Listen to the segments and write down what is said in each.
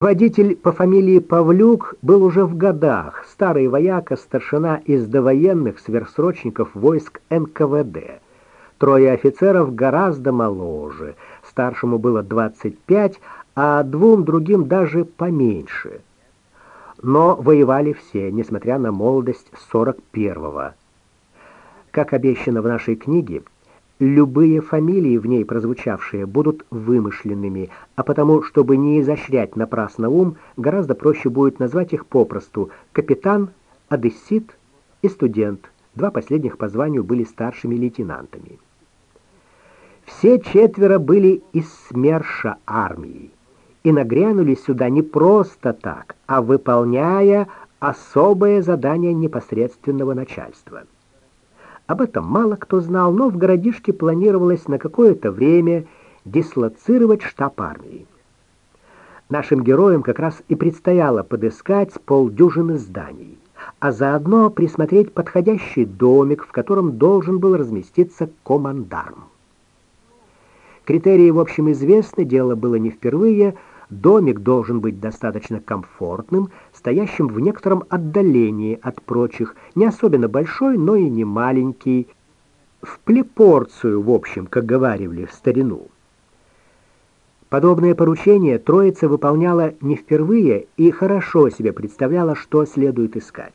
Водитель по фамилии Павлюк был уже в годах, старый вояка, старшина из довоенных сверхсрочников войск НКВД. Трое офицеров гораздо моложе, старшему было 25, а двум другим даже поменьше. Но воевали все, несмотря на молодость 41-го. Как обещано в нашей книге, Любые фамилии в ней прозвучавшие будут вымышленными, а потому, чтобы не изощрять напрасно ум, гораздо проще будет назвать их попросту «капитан», «одессит» и «студент». Два последних по званию были старшими лейтенантами. Все четверо были из СМЕРШа армии и нагрянули сюда не просто так, а выполняя особое задание непосредственного начальства. Об этом мало кто знал, но в городишке планировалось на какое-то время дислоцировать штаб армии. Нашим героям как раз и предстояло подыскать полдюжины зданий, а заодно присмотреть подходящий домик, в котором должен был разместиться командарм. Критерии, в общем, известны, дело было не впервые – Домик должен быть достаточно комфортным, стоящим в некотором отдалении от прочих, не особенно большой, но и не маленький, в плепорцию, в общем, как говаривали в старину. Подобное поручение троица выполняла не впервые и хорошо себе представляла, что следует искать.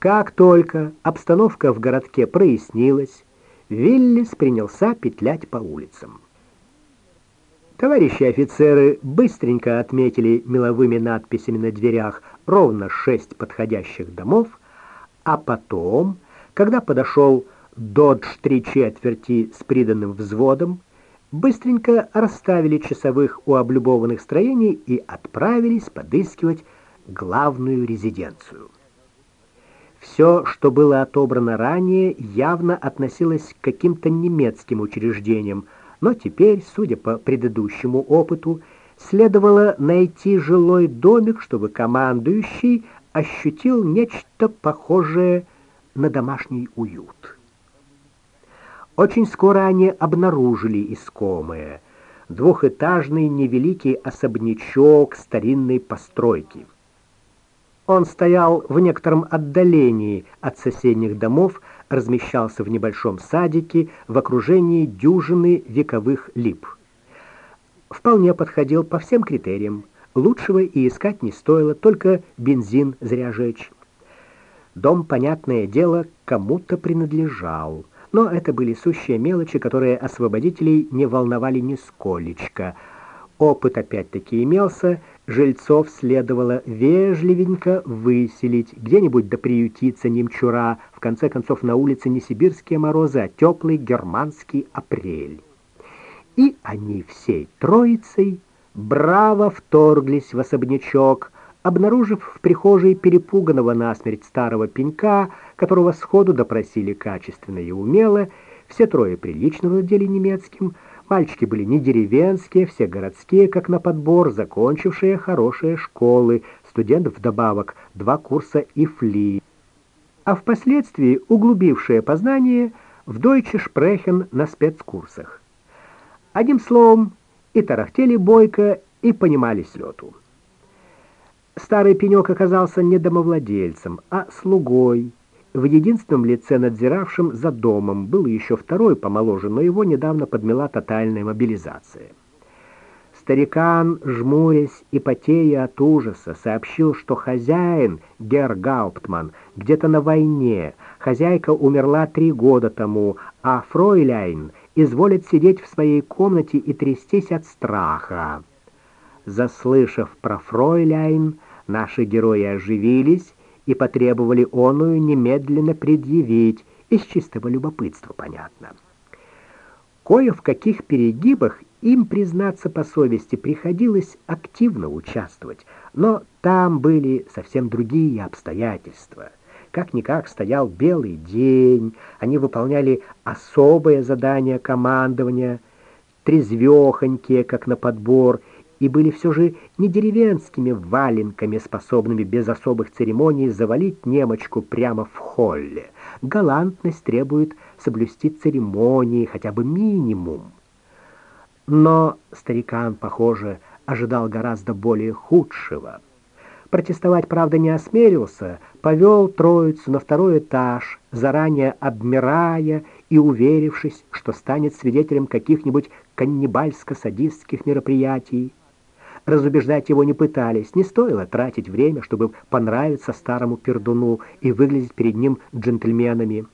Как только обстановка в городке прояснилась, Виллис принялся петлять по улицам. Товарищи офицеры быстренько отметили меловыми надписями на дверях ровно шесть подходящих домов, а потом, когда подошел «Додж три четверти» с приданным взводом, быстренько расставили часовых у облюбованных строений и отправились подыскивать главную резиденцию. Все, что было отобрано ранее, явно относилось к каким-то немецким учреждениям, но теперь, судя по предыдущему опыту, следовало найти жилой домик, чтобы командующий ощутил нечто похожее на домашний уют. Очень скоро они обнаружили искомое — двухэтажный невеликий особнячок старинной постройки. Он стоял в некотором отдалении от соседних домов, размещался в небольшом садике в окружении дюжины вековых лип. Вполне подходил по всем критериям. Лучшего и искать не стоило, только бензин зря жечь. Дом, понятное дело, кому-то принадлежал. Но это были сущие мелочи, которые освободителей не волновали нисколечко. Опыт опять-таки имелся — жильцов следовало вежливенько выселить, где-нибудь да приютиться немчура, в конце концов на улице не сибирские морозы, а теплый германский апрель. И они всей троицей браво вторглись в особнячок, обнаружив в прихожей перепуганного насмерть старого пенька, которого сходу допросили качественно и умело, все трое прилично владели немецким, Мальчики были не деревенские, все городские, как на подбор, закончившие хорошие школы, студентов вдобавок два курса ИФЛИ, а впоследствии углубившие познание в Deutsche Sprechen на спецкурсах. Одним словом, и тарахтели бойко, и понимали слету. Старый пенек оказался не домовладельцем, а слугой, в единственном лице, надзиравшем за домом, был еще второй помоложе, но его недавно подмела тотальная мобилизация. Старикан, жмурясь и потея от ужаса, сообщил, что хозяин, Гер Гауптман, где-то на войне. Хозяйка умерла три года тому, а Фройляйн изволит сидеть в своей комнате и трястись от страха. Заслышав про Фройляйн, наши герои оживились и потребовали оную немедленно предъявить, из чистого любопытства, понятно. Кое в каких перегибах им, признаться по совести, приходилось активно участвовать, но там были совсем другие обстоятельства. Как-никак стоял белый день, они выполняли особое задание командования, трезвехонькие, как на подбор, и были все же не деревенскими валенками, способными без особых церемоний завалить немочку прямо в холле. Галантность требует соблюсти церемонии, хотя бы минимум. Но старикан, похоже, ожидал гораздо более худшего. Протестовать, правда, не осмелился, повел троицу на второй этаж, заранее обмирая и уверившись, что станет свидетелем каких-нибудь каннибальско-садистских мероприятий. Разубеждать его не пытались, не стоило тратить время, чтобы понравиться старому пердуну и выглядеть перед ним джентльменами.